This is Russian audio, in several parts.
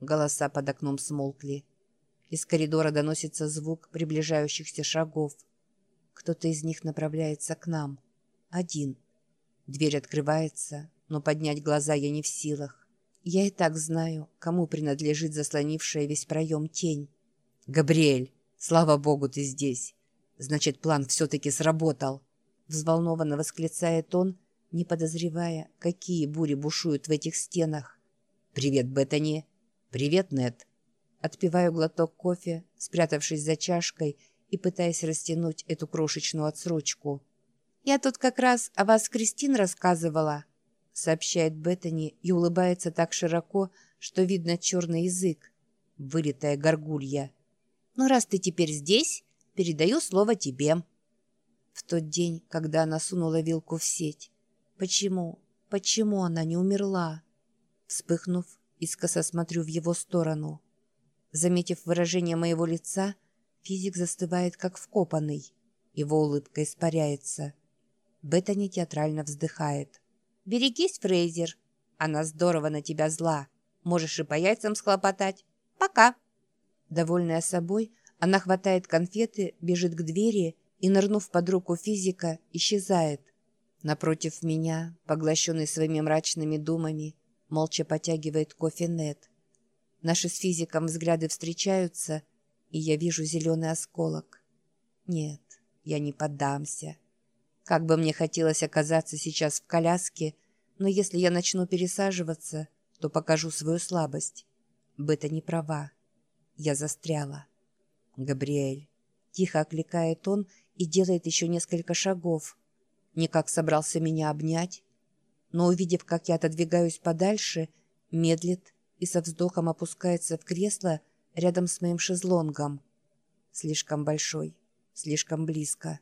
Голоса под окном смолкли. Из коридора доносится звук приближающихся шагов. Кто-то из них направляется к нам. Один. Дверь открывается, но поднять глаза я не в силах. Я и так знаю, кому принадлежит заслонившая весь проем тень. «Габриэль, слава богу, ты здесь! Значит, план все-таки сработал!» Взволнованно восклицает он, не подозревая, какие бури бушуют в этих стенах. «Привет, Беттани!» «Привет, Нед!» Отпиваю глоток кофе, спрятавшись за чашкой и пытаясь растянуть эту крошечную отсрочку. «Я тут как раз о вас Кристин рассказывала», сообщает Беттани и улыбается так широко, что видно черный язык. Вылитая горгулья. «Ну, раз ты теперь здесь, передаю слово тебе». В тот день, когда она сунула вилку в сеть. Почему? Почему она не умерла? Вспыхнув, искоса смотрю в его сторону. Заметив выражение моего лица, физик застывает, как вкопанный. Его улыбка испаряется. Беттани театрально вздыхает. «Берегись, Фрейзер. Она здорово на тебя зла. Можешь и по яйцам схлопотать. Пока». Довольная собой, она хватает конфеты, бежит к двери и, нырнув под руку физика, исчезает. Напротив меня, поглощенный своими мрачными думами, молча потягивает кофе Нет. Наши с физиком взгляды встречаются, и я вижу зеленый осколок. Нет, я не поддамся. Как бы мне хотелось оказаться сейчас в коляске, но если я начну пересаживаться, то покажу свою слабость. Бета не права. Я застряла. Габриэль. Тихо окликает он и делает еще несколько шагов. Никак собрался меня обнять, но, увидев, как я отодвигаюсь подальше, медлит и со вздохом опускается в кресло рядом с моим шезлонгом. Слишком большой, слишком близко.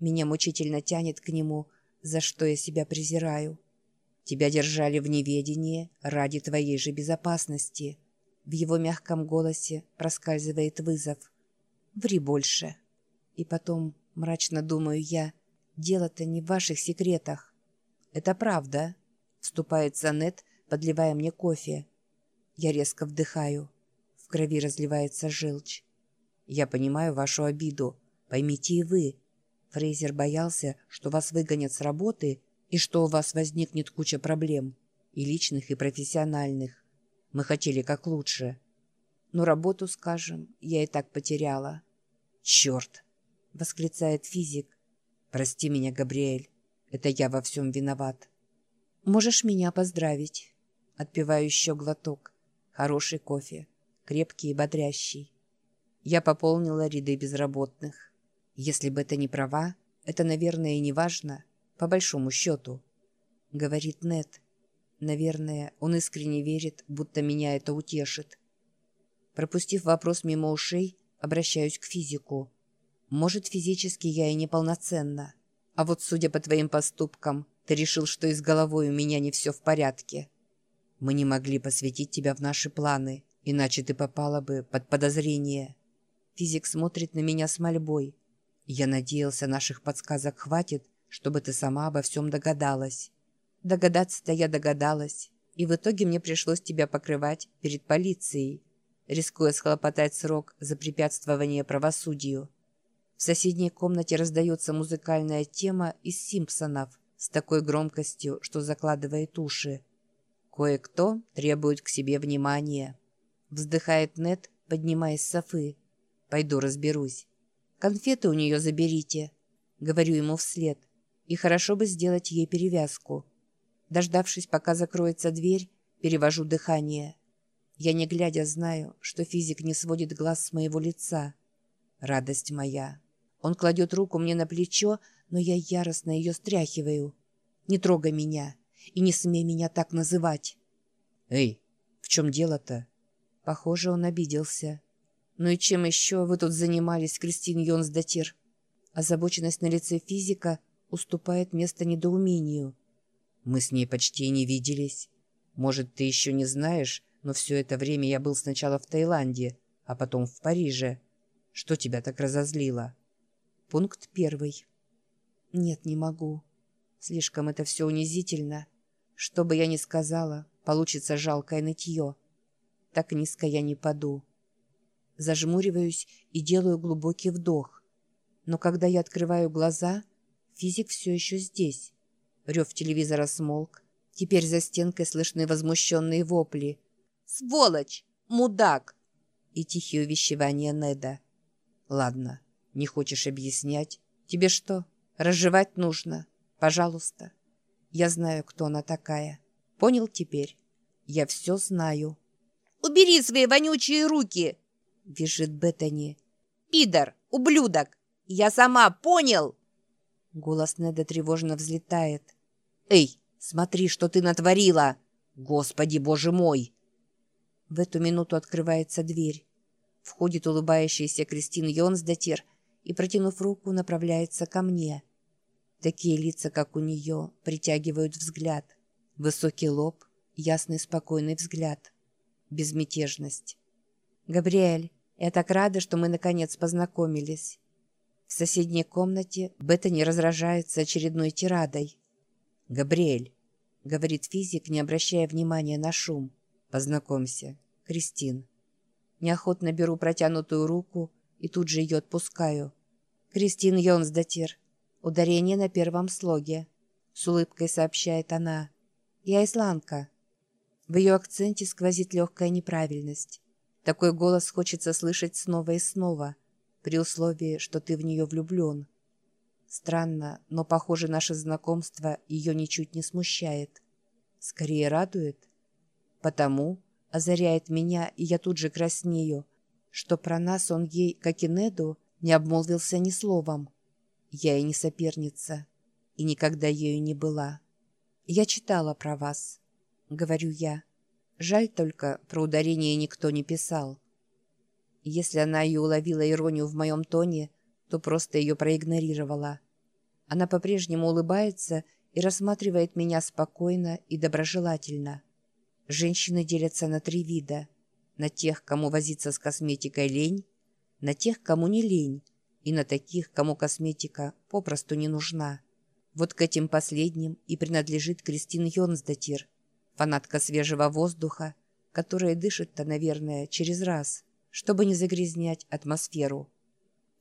Меня мучительно тянет к нему, за что я себя презираю. Тебя держали в неведении ради твоей же безопасности. В его мягком голосе проскальзывает вызов. Ври больше. И потом, мрачно думаю я, дело-то не в ваших секретах. «Это правда», — вступает Занет, подливая мне кофе. Я резко вдыхаю. В крови разливается желчь. «Я понимаю вашу обиду. Поймите и вы. Фрейзер боялся, что вас выгонят с работы и что у вас возникнет куча проблем, и личных, и профессиональных. Мы хотели как лучше. Но работу, скажем, я и так потеряла». «Черт!» — восклицает физик. «Прости меня, Габриэль. Это я во всем виноват. Можешь меня поздравить. Отпиваю еще глоток. Хороший кофе. Крепкий и бодрящий. Я пополнила ряды безработных. Если бы это не права, это, наверное, и не важно, по большому счету. Говорит Нет. Наверное, он искренне верит, будто меня это утешит. Пропустив вопрос мимо ушей, обращаюсь к физику. Может, физически я и неполноценна. А вот, судя по твоим поступкам, ты решил, что и с головой у меня не все в порядке. Мы не могли посвятить тебя в наши планы, иначе ты попала бы под подозрение. Физик смотрит на меня с мольбой. Я надеялся, наших подсказок хватит, чтобы ты сама обо всем догадалась. Догадаться-то я догадалась, и в итоге мне пришлось тебя покрывать перед полицией, рискуя схлопотать срок за препятствование правосудию. В соседней комнате раздается музыкальная тема из «Симпсонов» с такой громкостью, что закладывает уши. Кое-кто требует к себе внимания. Вздыхает Нет, поднимаясь с софы. «Пойду разберусь. Конфеты у нее заберите», — говорю ему вслед. «И хорошо бы сделать ей перевязку». Дождавшись, пока закроется дверь, перевожу дыхание. Я не глядя знаю, что физик не сводит глаз с моего лица. Радость моя. Он кладет руку мне на плечо, но я яростно ее стряхиваю. «Не трогай меня и не смей меня так называть!» «Эй, в чем дело-то?» Похоже, он обиделся. «Ну и чем еще вы тут занимались, Кристин Йонсдатир?» Озабоченность на лице физика уступает место недоумению. «Мы с ней почти не виделись. Может, ты еще не знаешь, но все это время я был сначала в Таиланде, а потом в Париже. Что тебя так разозлило?» Пункт первый. Нет, не могу. Слишком это все унизительно. Что бы я ни сказала, получится жалкое нытье. так низко я не паду. Зажмуриваюсь и делаю глубокий вдох. Но когда я открываю глаза, физик все еще здесь. Рев телевизора смолк. Теперь за стенкой слышны возмущенные вопли. «Сволочь! Мудак!» И тихие увещевания Неда. «Ладно, не хочешь объяснять? Тебе что, разжевать нужно? Пожалуйста. Я знаю, кто она такая. Понял теперь? Я все знаю». «Убери свои вонючие руки!» — визжит Беттани. «Пидор! Ублюдок! Я сама, понял?» Голос Неда тревожно взлетает. «Эй, смотри, что ты натворила! Господи, боже мой!» В эту минуту открывается дверь. Входит улыбающаяся Кристин Йонсдатир и, протянув руку, направляется ко мне. Такие лица, как у нее, притягивают взгляд. Высокий лоб, ясный спокойный взгляд безмятежность. «Габриэль, я так рада, что мы наконец познакомились». В соседней комнате Беттани разражается очередной тирадой. «Габриэль», — говорит физик, не обращая внимания на шум. «Познакомься, Кристин». Неохотно беру протянутую руку и тут же ее отпускаю. «Кристин Йонсдатир». Ударение на первом слоге. С улыбкой сообщает она. «Я исландка». В ее акценте сквозит легкая неправильность. Такой голос хочется слышать снова и снова, при условии, что ты в нее влюблен. Странно, но, похоже, наше знакомство ее ничуть не смущает. Скорее радует. Потому озаряет меня, и я тут же краснею, что про нас он ей, как и Неду, не обмолвился ни словом. Я и не соперница, и никогда ею не была. Я читала про вас. — говорю я. Жаль только, про ударение никто не писал. Если она и уловила иронию в моем тоне, то просто ее проигнорировала. Она по-прежнему улыбается и рассматривает меня спокойно и доброжелательно. Женщины делятся на три вида. На тех, кому возиться с косметикой лень, на тех, кому не лень, и на таких, кому косметика попросту не нужна. Вот к этим последним и принадлежит Кристин Йонсдатир – Фанатка свежего воздуха, которая дышит-то, наверное, через раз, чтобы не загрязнять атмосферу.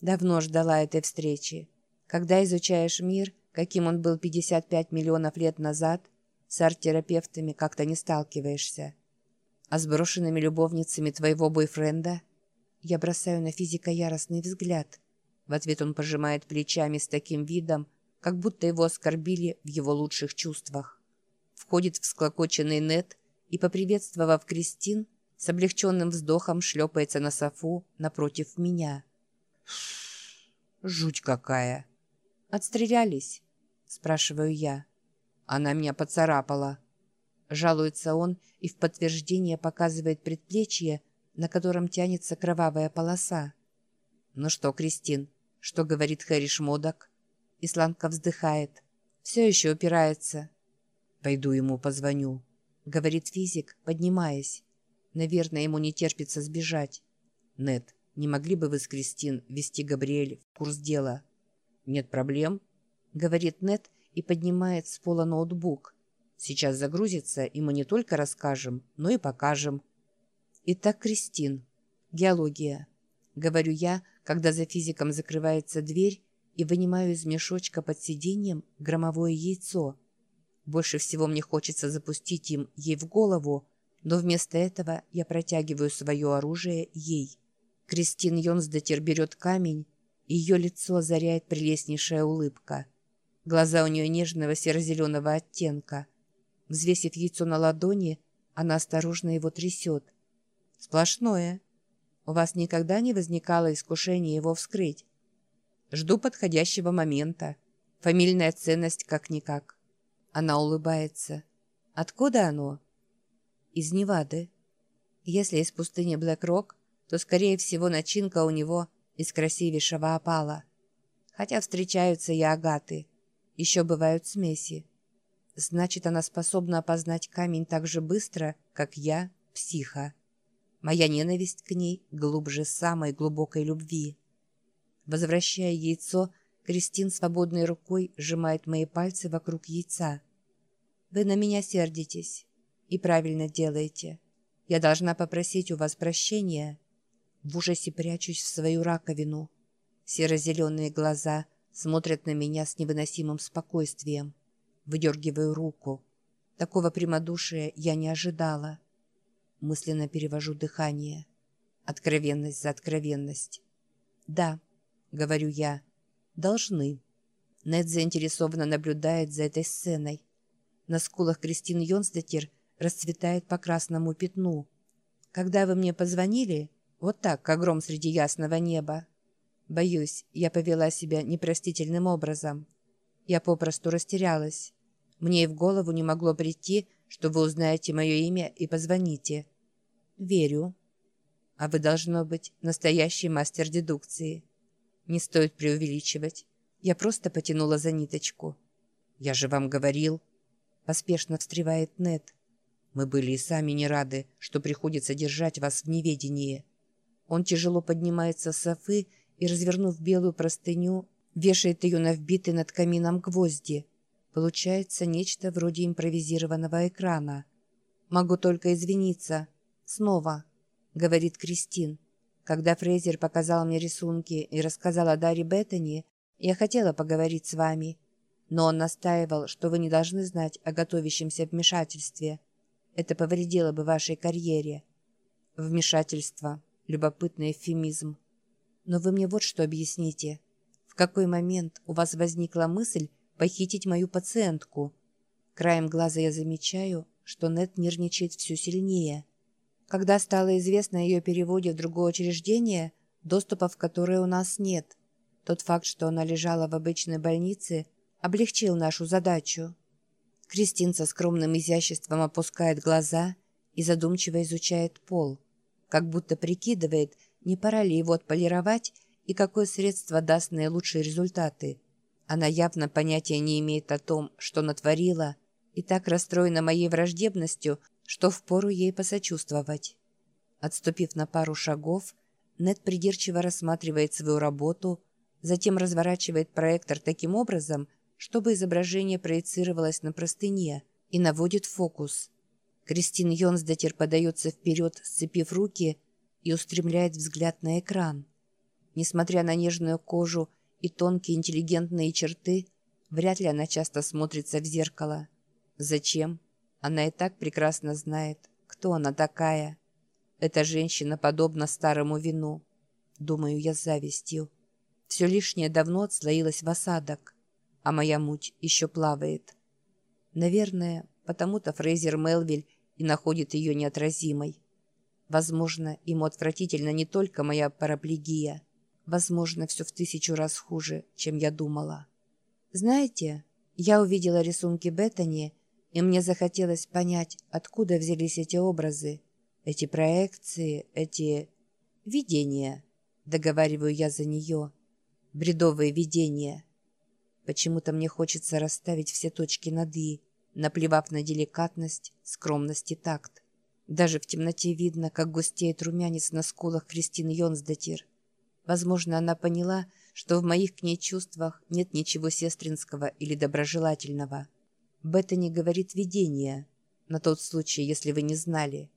Давно ждала этой встречи. Когда изучаешь мир, каким он был 55 миллионов лет назад, с арт-терапевтами как-то не сталкиваешься. А с брошенными любовницами твоего бойфренда я бросаю на физика яростный взгляд. В ответ он пожимает плечами с таким видом, как будто его оскорбили в его лучших чувствах входит всклокоченный Нет и, поприветствовав Кристин, с облегченным вздохом шлепается на софу напротив меня. «Жуть какая!» «Отстрелялись?» – спрашиваю я. «Она меня поцарапала». Жалуется он и в подтверждение показывает предплечье, на котором тянется кровавая полоса. «Ну что, Кристин, что говорит Хэри Шмодок?» Исландка вздыхает. «Все еще упирается. «Пойду ему позвоню», — говорит физик, поднимаясь. Наверное, ему не терпится сбежать. «Нет, не могли бы вы с Кристин вести Габриэль в курс дела?» «Нет проблем», — говорит Нет и поднимает с пола ноутбук. «Сейчас загрузится, и мы не только расскажем, но и покажем». «Итак, Кристин, геология», — говорю я, когда за физиком закрывается дверь и вынимаю из мешочка под сиденьем громовое яйцо — больше всего мне хочется запустить им ей в голову, но вместо этого я протягиваю свое оружие ей. Кристин Йонсдатер берет камень, и ее лицо озаряет прелестнейшая улыбка. Глаза у нее нежного серо-зеленого оттенка. Взвесив яйцо на ладони, она осторожно его трясет. «Сплошное. У вас никогда не возникало искушения его вскрыть? Жду подходящего момента. Фамильная ценность как-никак». Она улыбается. Откуда оно? Из Невады. Если из пустыни Блэк-Рок, то, скорее всего, начинка у него из красивейшего опала. Хотя встречаются и агаты. Еще бывают смеси. Значит, она способна опознать камень так же быстро, как я, психа. Моя ненависть к ней глубже самой глубокой любви. Возвращая яйцо, Кристин свободной рукой сжимает мои пальцы вокруг яйца. «Вы на меня сердитесь. И правильно делаете. Я должна попросить у вас прощения. В ужасе прячусь в свою раковину. Серо-зеленые глаза смотрят на меня с невыносимым спокойствием. Выдергиваю руку. Такого прямодушия я не ожидала. Мысленно перевожу дыхание. Откровенность за откровенность. «Да», — говорю я, — «должны». Нед заинтересованно наблюдает за этой сценой. На скулах Кристин Йонстетер расцветает по красному пятну. Когда вы мне позвонили, вот так, как гром среди ясного неба, боюсь, я повела себя непростительным образом. Я попросту растерялась. Мне и в голову не могло прийти, что вы узнаете мое имя и позвоните. Верю. А вы, должно быть, настоящий мастер дедукции. Не стоит преувеличивать. Я просто потянула за ниточку. «Я же вам говорил...» Поспешно встревает Нет. «Мы были и сами не рады, что приходится держать вас в неведении». Он тяжело поднимается с софы и, развернув белую простыню, вешает ее на вбитый над камином гвозди. Получается нечто вроде импровизированного экрана. «Могу только извиниться. Снова», — говорит Кристин. «Когда Фрейзер показал мне рисунки и рассказал о Даре Беттани, я хотела поговорить с вами, но он настаивал, что вы не должны знать о готовящемся вмешательстве. Это повредило бы вашей карьере. Вмешательство. Любопытный эвфемизм. Но вы мне вот что объясните. В какой момент у вас возникла мысль похитить мою пациентку? Краем глаза я замечаю, что Нет нервничает все сильнее. Когда стало известно о ее переводе в другое учреждение, доступа в которое у нас нет – тот факт, что она лежала в обычной больнице, облегчил нашу задачу. Кристин со скромным изяществом опускает глаза и задумчиво изучает пол, как будто прикидывает, не пора ли его отполировать и какое средство даст наилучшие результаты. Она явно понятия не имеет о том, что натворила, и так расстроена моей враждебностью, что впору ей посочувствовать. Отступив на пару шагов, Нед придирчиво рассматривает свою работу – затем разворачивает проектор таким образом, чтобы изображение проецировалось на простыне и наводит фокус. Кристин Йонсдатер подается вперед, сцепив руки и устремляет взгляд на экран. Несмотря на нежную кожу и тонкие интеллигентные черты, вряд ли она часто смотрится в зеркало. Зачем? Она и так прекрасно знает, кто она такая. Эта женщина подобна старому вину. Думаю я с завистью. Все лишнее давно отслоилось в осадок, а моя муть еще плавает. Наверное, потому-то Фрейзер Мелвиль и находит ее неотразимой. Возможно, ему отвратительно не только моя параплегия. Возможно, все в тысячу раз хуже, чем я думала. Знаете, я увидела рисунки Беттани, и мне захотелось понять, откуда взялись эти образы, эти проекции, эти... видения. Договариваю я за нее бредовые видения. Почему-то мне хочется расставить все точки над «и», наплевав на деликатность, скромность и такт. Даже в темноте видно, как густеет румянец на скулах Кристин Йонсдатир. Возможно, она поняла, что в моих к ней чувствах нет ничего сестринского или доброжелательного. Беттани говорит видение, на тот случай, если вы не знали.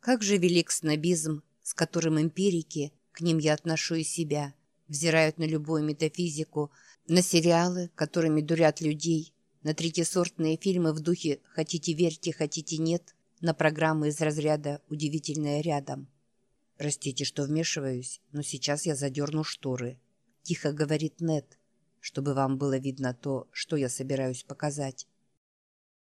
Как же велик снобизм, с которым эмпирики, к ним я отношу и себя – взирают на любую метафизику, на сериалы, которыми дурят людей, на третьесортные фильмы в духе «хотите верьте, хотите нет», на программы из разряда «Удивительное рядом». «Простите, что вмешиваюсь, но сейчас я задерну шторы», – тихо говорит Нет, чтобы вам было видно то, что я собираюсь показать.